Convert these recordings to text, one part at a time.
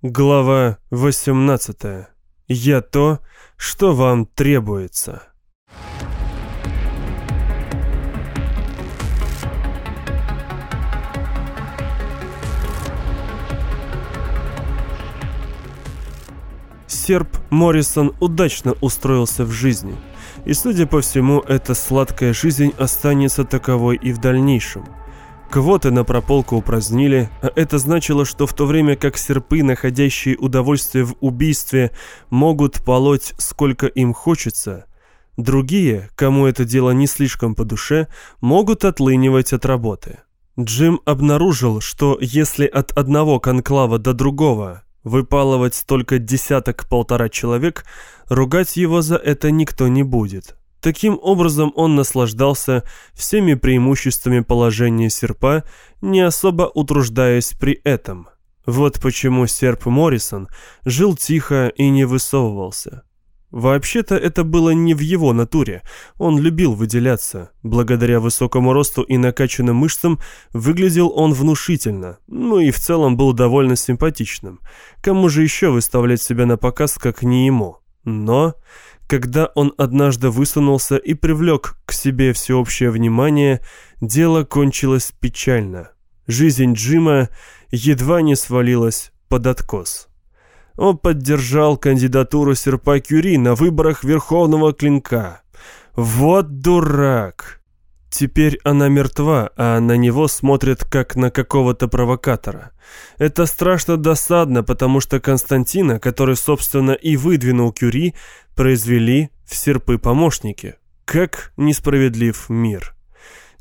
Глава 18. Я то, что вам требуется. Серп Моррисон удачно устроился в жизни. И, судя по всему, эта сладкая жизнь останется таковой и в дальнейшем – Квоты на прополку упразднили, а это значило, что в то время как серпы, находящие удовольствие в убийстве, могут полоть сколько им хочется, другие, кому это дело не слишком по душе, могут отлынивать от работы. Джим обнаружил, что если от одного конклава до другого выпалывать только десяток-полтора человек, ругать его за это никто не будет. Таким образом он наслаждался всеми преимуществами положения серпа, не особо утруждаясь при этом. Вот почему серп Моррисон жил тихо и не высовывался. Вообще-то это было не в его натуре. Он любил выделяться. Благодаря высокому росту и накачанным мышцам выглядел он внушительно. Ну и в целом был довольно симпатичным. Кому же еще выставлять себя на показ, как не ему? Но когда он однажды высунулся и привлек к себе всеобщее внимание, дело кончилось печально. Жизнь Джима едва не свалилась под откос. Он поддержал кандидатуру Серпа Кюри на выборах Верховного Клинка. Вот дурак! Теперь она мертва, а на него смотрят как на какого-то провокатора. Это страшно досадно, потому что Константина, который, собственно, и выдвинул Кюри, произвели в серпы-помощники. Как несправедлив мир.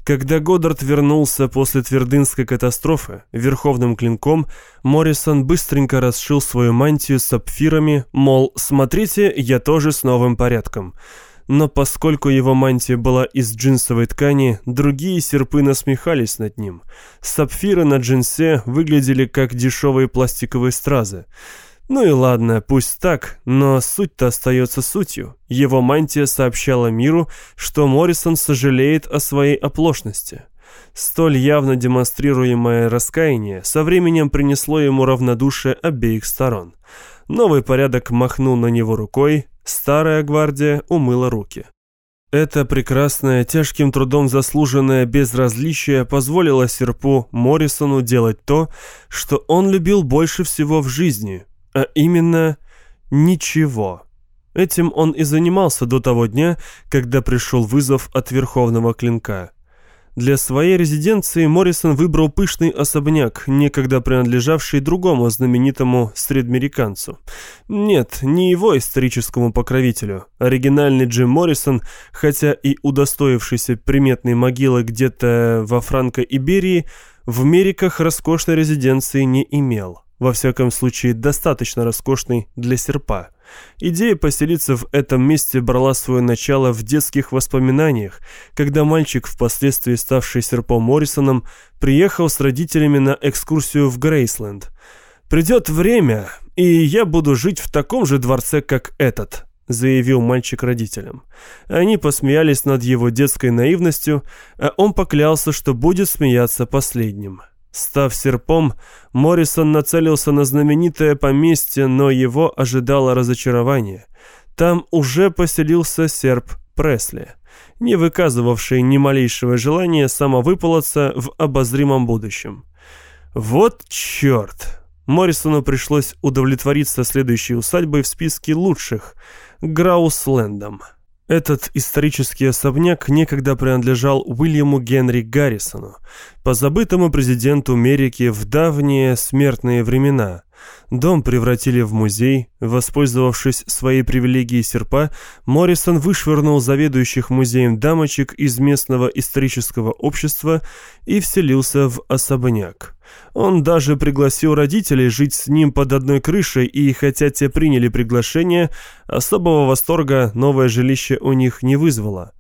Когда Годдард вернулся после Твердынской катастрофы верховным клинком, Моррисон быстренько расшил свою мантию сапфирами, мол, смотрите, я тоже с новым порядком – но поскольку его мантия была из джинсовой ткани, другие серпы насмехались над ним. Сапфиры на джинсе выглядели как дешевые пластиковые стразы. Ну и ладно, пусть так, но суть-то остается сутью. Его мантия сообщала миру, что Моррисон сожалеет о своей оплошности. Столь явно демонстрируемое раскаяние со временем принесло ему равнодушие обеих сторон. Новый порядок махнул на него рукой, Старая гвардия умыла руки. Это прекрасное, тяжким трудом заслуженное безразличие позволило Серпу Моррисону делать то, что он любил больше всего в жизни, а именно ничего. Этим он и занимался до того дня, когда пришел вызов от Верховного Клинка. Для своей резиденции Моррисон выбрал пышный особняк, некогда принадлежавший другому знаменитому средмериканцу. Нет, не его историческому покровителю. Оригинальный Джим Моррисон, хотя и удостоившийся приметной могилы где-то во Франко-Иберии, в Мериках роскошной резиденции не имел. Во всяком случае, достаточно роскошный для серпа. Идея поселиться в этом месте брала свое начало в детских воспоминаниях, когда мальчик, впоследствии ставший серпом Моррисоном, приехал с родителями на экскурсию в Грейсленд. «Придет время, и я буду жить в таком же дворце, как этот», заявил мальчик родителям. Они посмеялись над его детской наивностью, а он поклялся, что будет смеяться последним. Став серпом, Моррисон нацелился на знаменитое поместье, но его ожидало разочарование. Там уже поселился серп Пресли, не выказывавший ни малейшего желания самовыполоться в обозримом будущем. Вот черт! Моррисону пришлось удовлетвориться следующей усадьбой в списке лучших – Грауслендом. Этот исторический особняк некогда принадлежал Уильяму Генри Гаррисону, позабытому президенту Америки в давние смертные времена. Дом превратили в музей. Воспользовавшись своей привилегией серпа, Моррисон вышвырнул заведующих музеем дамочек из местного исторического общества и вселился в особняк. Он даже пригласил родителей жить с ним под одной крышей, и хотя те приняли приглашение, особого восторга новое жилище у них не вызвало.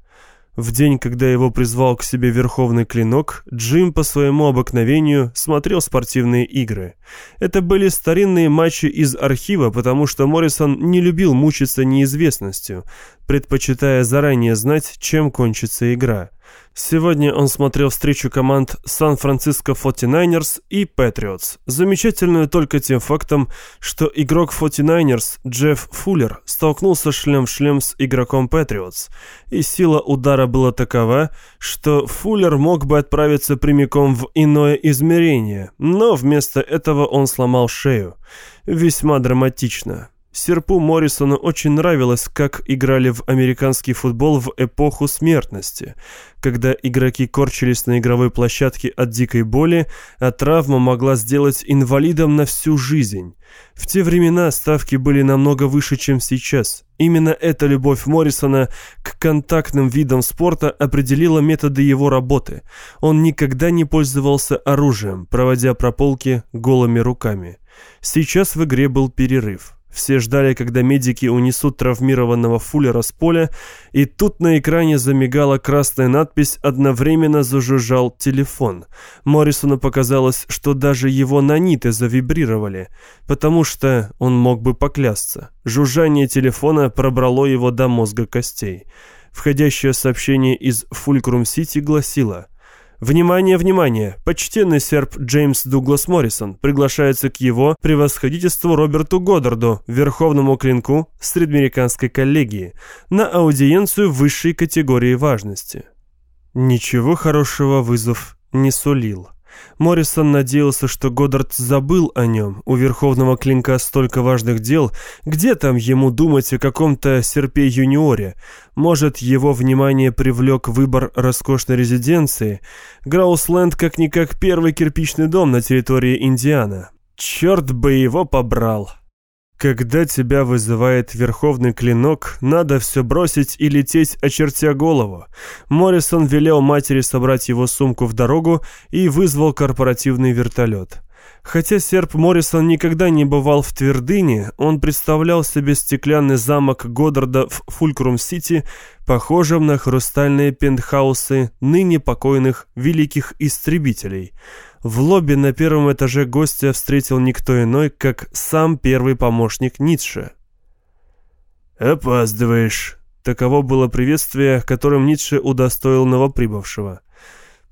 В день, когда его призвал к себе Верховный Клинок, Джим по своему обыкновению смотрел спортивные игры. Это были старинные матчи из архива, потому что Моррисон не любил мучиться неизвестностью. предпочитая заранее знать, чем кончится игра. Сегодня он смотрел встречу команд Сан-Франциско 49ers и Patriots, замечательную только тем фактом, что игрок 49ers Джефф Фуллер столкнулся шлем в шлем с игроком Patriots, и сила удара была такова, что Фуллер мог бы отправиться прямиком в иное измерение, но вместо этого он сломал шею. Весьма драматично. Серпу Моррисону очень нравилось, как играли в американский футбол в эпоху смертности, когда игроки корчились на игровой площадке от дикой боли, а травма могла сделать инвалидом на всю жизнь. В те времена ставки были намного выше, чем сейчас. Именно эта любовь Моррисона к контактным видам спорта определила методы его работы. Он никогда не пользовался оружием, проводя прополки голыми руками. Сейчас в игре был перерыв. Все ждали, когда медики унесут травмированного Фуллера с поля, и тут на экране замигала красная надпись, одновременно зажужжал телефон. Моррисону показалось, что даже его наниты завибрировали, потому что он мог бы поклясться. Жужжание телефона пробрало его до мозга костей. Входящее сообщение из Фулькрум-Сити гласило – Внимание, внимание! Почтенный серп Джеймс Дуглас Моррисон приглашается к его превосходительству Роберту Годдарду, верховному клинку Среднеамериканской коллегии, на аудиенцию высшей категории важности. Ничего хорошего вызов не сулил. Моррисон надеялся, что Годдард забыл о нем. У Верховного Клинка столько важных дел. Где там ему думать о каком-то серпе-юниоре? Может, его внимание привлек выбор роскошной резиденции? Граусленд как-никак первый кирпичный дом на территории Индиана. Черт бы его побрал. Когда тебя вызывает верховный клинок, надо все бросить и лететь, очертя голову. Моррисон велел матери собрать его сумку в дорогу и вызвал корпоративный вертолет. Хотя серп Моррисон никогда не бывал в Твердыне, он представлял себе стеклянный замок Годдарда в Фулькрум-Сити, похожим на хрустальные пентхаусы ныне покойных великих истребителей – в лобби на первом этаже гостя встретил никто иной, как сам первый помощник Ницше. «Опаздываешь», — таково было приветствие, которым Ницше удостоил новоприбывшего.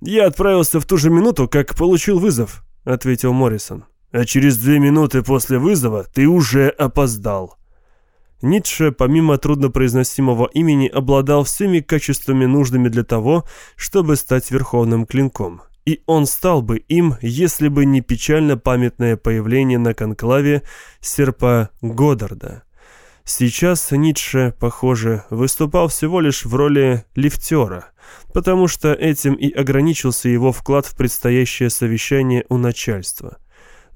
«Я отправился в ту же минуту, как получил вызов», — ответил Моррисон. «А через две минуты после вызова ты уже опоздал». Ницше, помимо труднопроизносимого имени, обладал всеми качествами нужными для того, чтобы стать верховным клинком и он стал бы им, если бы не печально памятное появление на конклаве серпа Годдарда. Сейчас Ницше, похоже, выступал всего лишь в роли лифтера, потому что этим и ограничился его вклад в предстоящее совещание у начальства.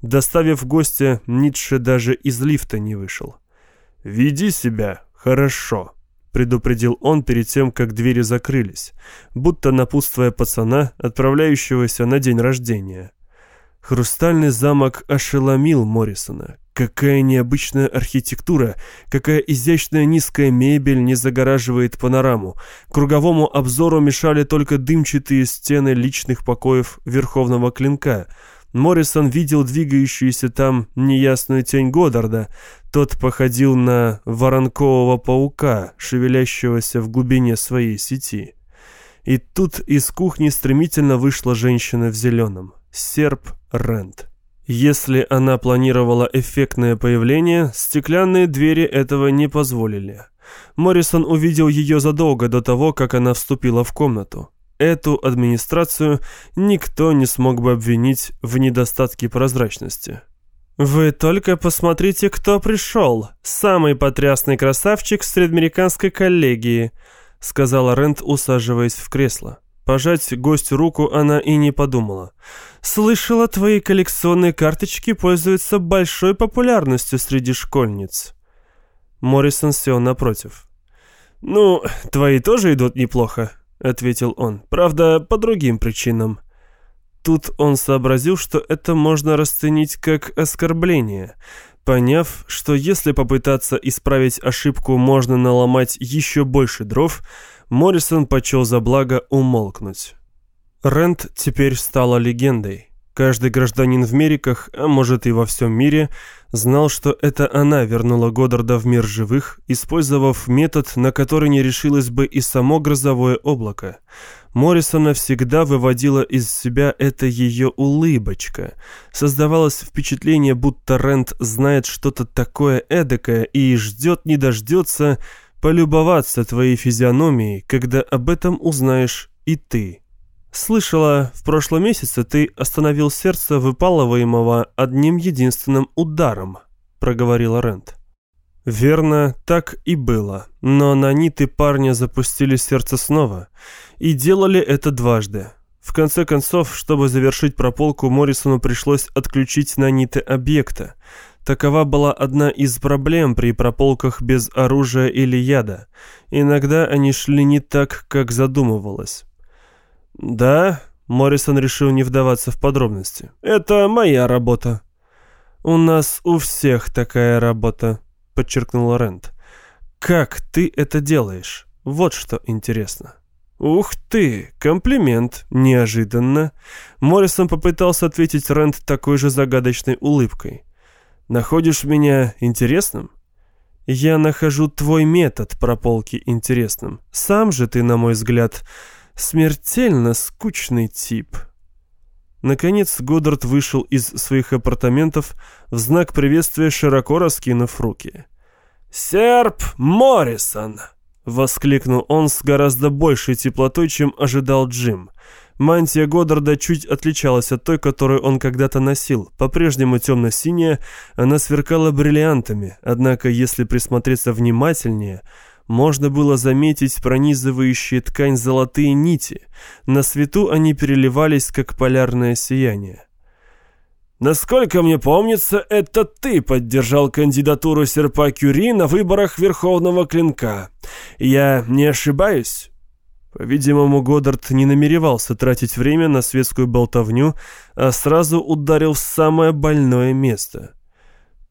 Доставив гостя, Ницше даже из лифта не вышел. «Веди себя хорошо», предупредил он перед тем, как двери закрылись, будто напутствуя пацана, отправляющегося на день рождения. Хрустальный замок ошеломил Моррисона. Какая необычная архитектура, какая изящная низкая мебель не загораживает панораму. Круговому обзору мешали только дымчатые стены личных покоев Верховного Клинка — Моррисон видел двигающуюся там неясную тень Годдарда. Тот походил на воронкового паука, шевелящегося в глубине своей сети. И тут из кухни стремительно вышла женщина в зеленом. Серп Рент. Если она планировала эффектное появление, стеклянные двери этого не позволили. Моррисон увидел ее задолго до того, как она вступила в комнату эту администрацию никто не смог бы обвинить в недостатке прозрачности. «Вы только посмотрите, кто пришел! Самый потрясный красавчик среднеамериканской коллегии», сказала Рент, усаживаясь в кресло. Пожать гостю руку она и не подумала. «Слышала, твои коллекционные карточки пользуются большой популярностью среди школьниц». Моррисон сел напротив. «Ну, твои тоже идут неплохо», — ответил он. «Правда, по другим причинам». Тут он сообразил, что это можно расценить как оскорбление. Поняв, что если попытаться исправить ошибку, можно наломать еще больше дров, Моррисон почел за благо умолкнуть. Рент теперь стала легендой. Каждый гражданин в Мериках, а может и во всем мире, знал, что это она вернула Годдарда в мир живых, использовав метод, на который не решилось бы и само грозовое облако. Моррисона всегда выводила из себя эта ее улыбочка. Создавалось впечатление, будто Рент знает что-то такое эдакое и ждет не дождется полюбоваться твоей физиономией, когда об этом узнаешь и ты. «Слышала, в прошлом месяце ты остановил сердце выпалываемого одним единственным ударом», — проговорила Рент. «Верно, так и было, но наниты парня запустили сердце снова, и делали это дважды. В конце концов, чтобы завершить прополку, Моррисону пришлось отключить наниты объекта. Такова была одна из проблем при прополках без оружия или яда. Иногда они шли не так, как задумывалось. «Да», — Моррисон решил не вдаваться в подробности. «Это моя работа». «У нас у всех такая работа», — подчеркнул Рент. «Как ты это делаешь? Вот что интересно». «Ух ты! Комплимент! Неожиданно!» Моррисон попытался ответить Рент такой же загадочной улыбкой. «Находишь меня интересным?» «Я нахожу твой метод прополки интересным. Сам же ты, на мой взгляд, Смертельно скучный тип. Наконец Годдард вышел из своих апартаментов в знак приветствия, широко раскинув руки. «Серп Моррисон!» — воскликнул он с гораздо большей теплотой, чем ожидал Джим. Мантия Годдарда чуть отличалась от той, которую он когда-то носил. По-прежнему темно-синяя, она сверкала бриллиантами, однако, если присмотреться внимательнее — можно было заметить пронизывающие ткань золотые нити. На свету они переливались, как полярное сияние. «Насколько мне помнится, это ты поддержал кандидатуру серпа Кюри на выборах Верховного Клинка. Я не ошибаюсь?» По-видимому, Годдард не намеревался тратить время на светскую болтовню, а сразу ударил в самое больное место.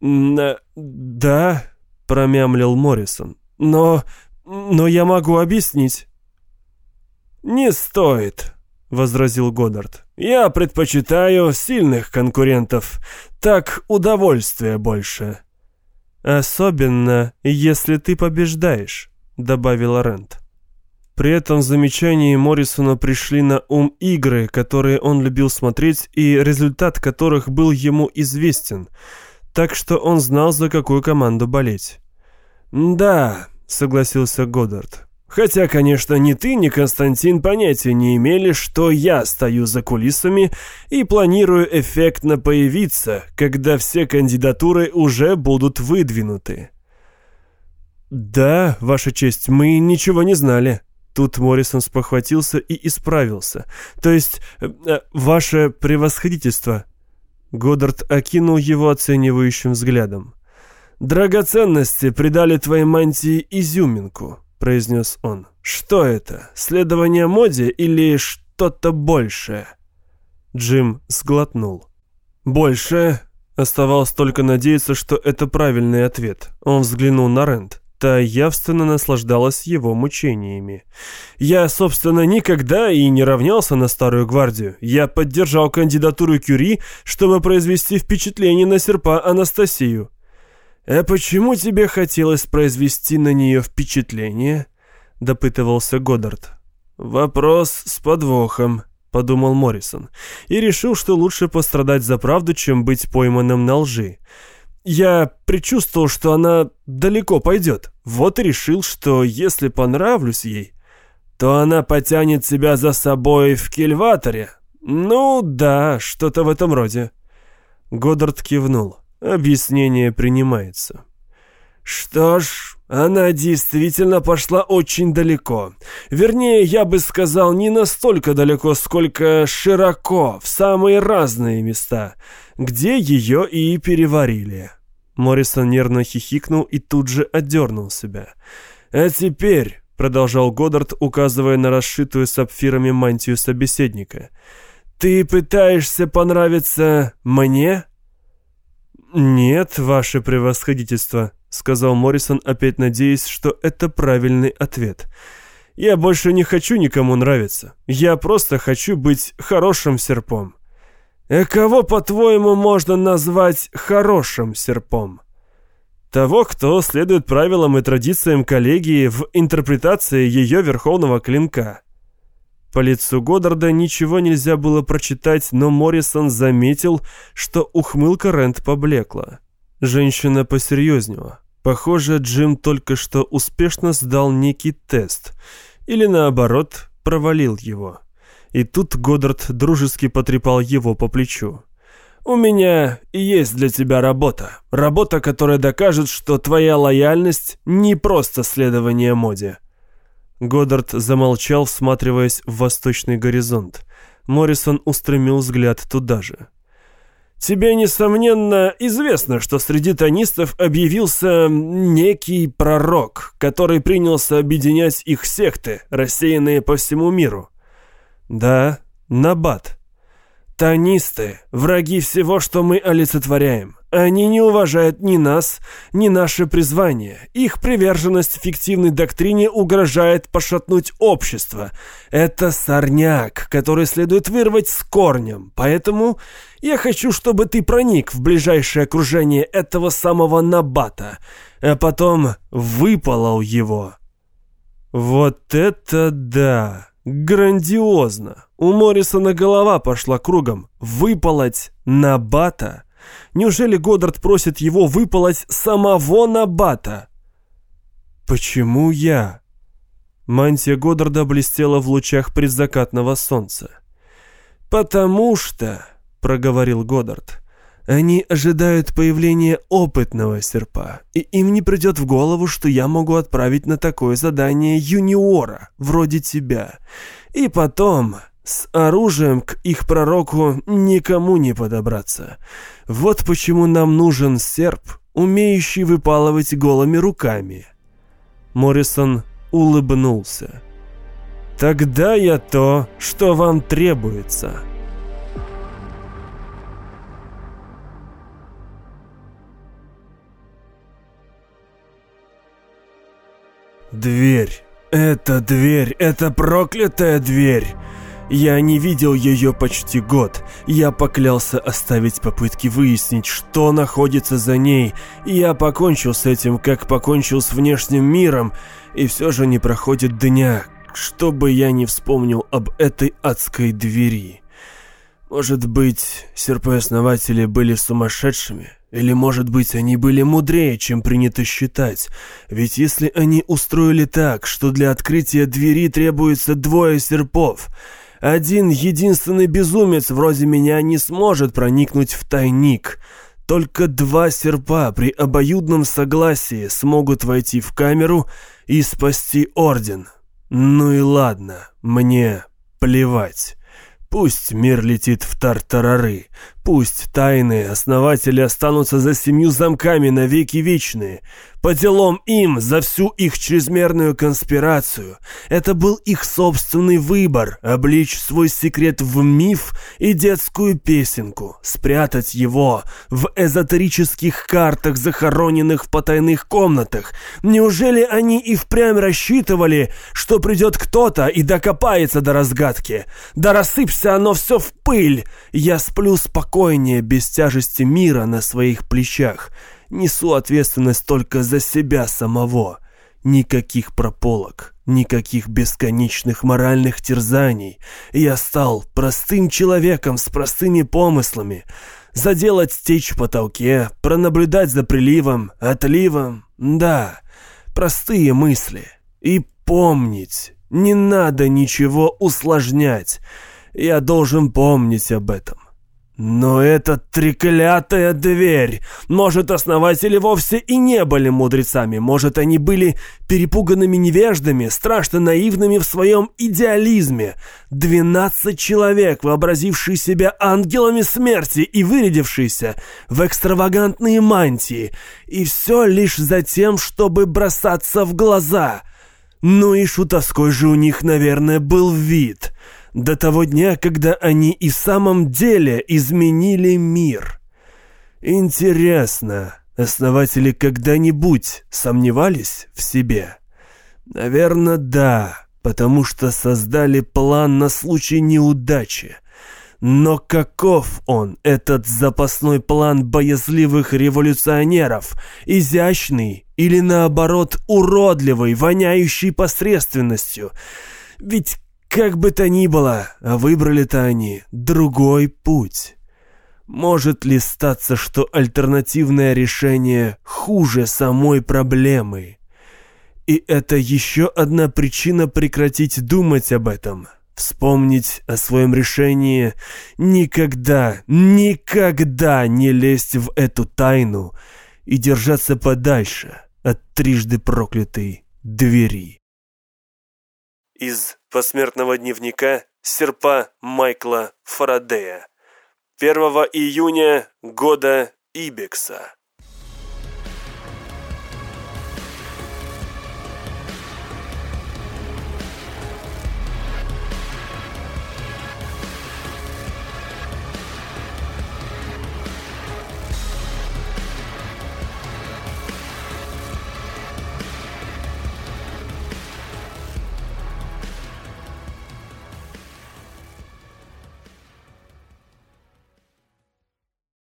«Да», — промямлил Моррисон. Но... но я могу объяснить». «Не стоит», — возразил Годдард. «Я предпочитаю сильных конкурентов. Так удовольствия больше». «Особенно, если ты побеждаешь», — добавила Рент. При этом замечании Моррисона пришли на ум игры, которые он любил смотреть и результат которых был ему известен, так что он знал, за какую команду болеть. «Да», — согласился Годдард. «Хотя, конечно, ни ты, ни Константин понятия не имели, что я стою за кулисами и планирую эффектно появиться, когда все кандидатуры уже будут выдвинуты». «Да, Ваша честь, мы ничего не знали». Тут Моррисон спохватился и исправился. «То есть, э, э ваше превосходительство». Годдард окинул его оценивающим взглядом. «Драгоценности придали твоей мантии изюминку», — произнес он. «Что это? Следование моде или что-то большее?» Джим сглотнул. «Больше?» Оставалось только надеяться, что это правильный ответ. Он взглянул на Рент. Та явственно наслаждалась его мучениями. «Я, собственно, никогда и не равнялся на Старую Гвардию. Я поддержал кандидатуру Кюри, чтобы произвести впечатление на серпа Анастасию. «А почему тебе хотелось произвести на нее впечатление?» — допытывался Годдард. «Вопрос с подвохом», — подумал Моррисон, и решил, что лучше пострадать за правду, чем быть пойманным на лжи. «Я предчувствовал, что она далеко пойдет, вот и решил, что если понравлюсь ей, то она потянет себя за собой в кильваторе. Ну да, что-то в этом роде». Годдард кивнул. Объяснение принимается. Что ж, она действительно пошла очень далеко. Вернее, я бы сказал, не настолько далеко, сколько широко, в самые разные места, где ее и переварили. Моррисон нервно хихикнул и тут же отдернул себя. «А теперь», — продолжал Годдард, указывая на расшитую сапфирами мантию собеседника, «ты пытаешься понравиться мне?» «Нет, ваше превосходительство», — сказал Моррисон, опять надеясь, что это правильный ответ. «Я больше не хочу никому нравиться. Я просто хочу быть хорошим серпом». «А кого, по-твоему, можно назвать хорошим серпом?» Того, кто следует правилам и традициям коллегии в интерпретации ее верховного клинка. По лицу Годдарда ничего нельзя было прочитать, но Моррисон заметил, что ухмылка Рент поблекла. Женщина посерьезнела. Похоже, Джим только что успешно сдал некий тест. Или наоборот, провалил его. И тут Годдард дружески потрепал его по плечу. «У меня есть для тебя работа. Работа, которая докажет, что твоя лояльность не просто следование моде». Годдард замолчал, всматриваясь в восточный горизонт. Моррисон устремил взгляд туда же. «Тебе, несомненно, известно, что среди тонистов объявился некий пророк, который принялся объединять их секты, рассеянные по всему миру». «Да, Набат», Тонисты – враги всего, что мы олицетворяем. Они не уважают ни нас, ни наше призвание. Их приверженность фиктивной доктрине угрожает пошатнуть общество. Это сорняк, который следует вырвать с корнем. Поэтому я хочу, чтобы ты проник в ближайшее окружение этого самого Набата, а потом выпалол его. Вот это да! Грандиозно! У Моррисона голова пошла кругом. Выпалоть Набата? Неужели Годдард просит его выпалоть самого Набата? Почему я? Мантия Годдарда блестела в лучах предзакатного солнца. «Потому что», — проговорил Годдард, они ожидают появления опытного серпа, и им не придет в голову, что я могу отправить на такое задание юниора, вроде тебя. И потом, с оружием к их пророку никому не подобраться. Вот почему нам нужен серп, умеющий выпалывать голыми руками. Моррисон улыбнулся. «Тогда я то, что вам требуется». Дверь. Это дверь, это проклятая дверь. Я не видел ее почти год. Я поклялся оставить попытки выяснить, что находится за ней. Я покончил с этим, как покончил с внешним миром. И все же не проходит дня, чтобы я не вспомнил об этой адской двери. Может быть, серпы-основатели были сумасшедшими? Или, может быть, они были мудрее, чем принято считать? Ведь если они устроили так, что для открытия двери требуется двое серпов, один единственный безумец вроде меня не сможет проникнуть в тайник. Только два серпа при обоюдном согласии смогут войти в камеру и спасти Орден. Ну и ладно, мне плевать. Пусть мир летит в тартарары, пусть тайные основатели останутся за семью замками навеки вечные, по делам им за всю их чрезмерную конспирацию. Это был их собственный выбор — обличь свой секрет в миф и детскую песенку, спрятать его в эзотерических картах, захороненных в потайных комнатах. Неужели они и впрямь рассчитывали, что придет кто-то и докопается до разгадки? Да рассыпься оно все в пыль! Я сплю спокойнее, без тяжести мира на своих плечах» несу ответственность только за себя самого. Никаких прополок, никаких бесконечных моральных терзаний. Я стал простым человеком с простыми помыслами. Заделать течь в потолке, пронаблюдать за приливом, отливом. Да, простые мысли. И помнить, не надо ничего усложнять. Я должен помнить об этом. Но эта треклятая дверь! Может, основатели вовсе и не были мудрецами, может, они были перепуганными невеждами, страшно наивными в своем идеализме. Двенадцать человек, вообразившие себя ангелами смерти и вырядившиеся в экстравагантные мантии, и все лишь за тем, чтобы бросаться в глаза. Ну и шутовской же у них, наверное, был вид — до того дня, когда они и в самом деле изменили мир. Интересно, основатели когда-нибудь сомневались в себе? Наверное, да, потому что создали план на случай неудачи. Но каков он, этот запасной план боязливых революционеров? Изящный или наоборот уродливый, воняющий посредственностью? Ведь как бы то ни было, выбрали-то они другой путь. Может ли статься, что альтернативное решение хуже самой проблемы? И это еще одна причина прекратить думать об этом. Вспомнить о своем решении никогда, никогда не лезть в эту тайну и держаться подальше от трижды проклятой двери. Из посмертного дневника серпа Майкла Фарадея 1 июня года Ибекса.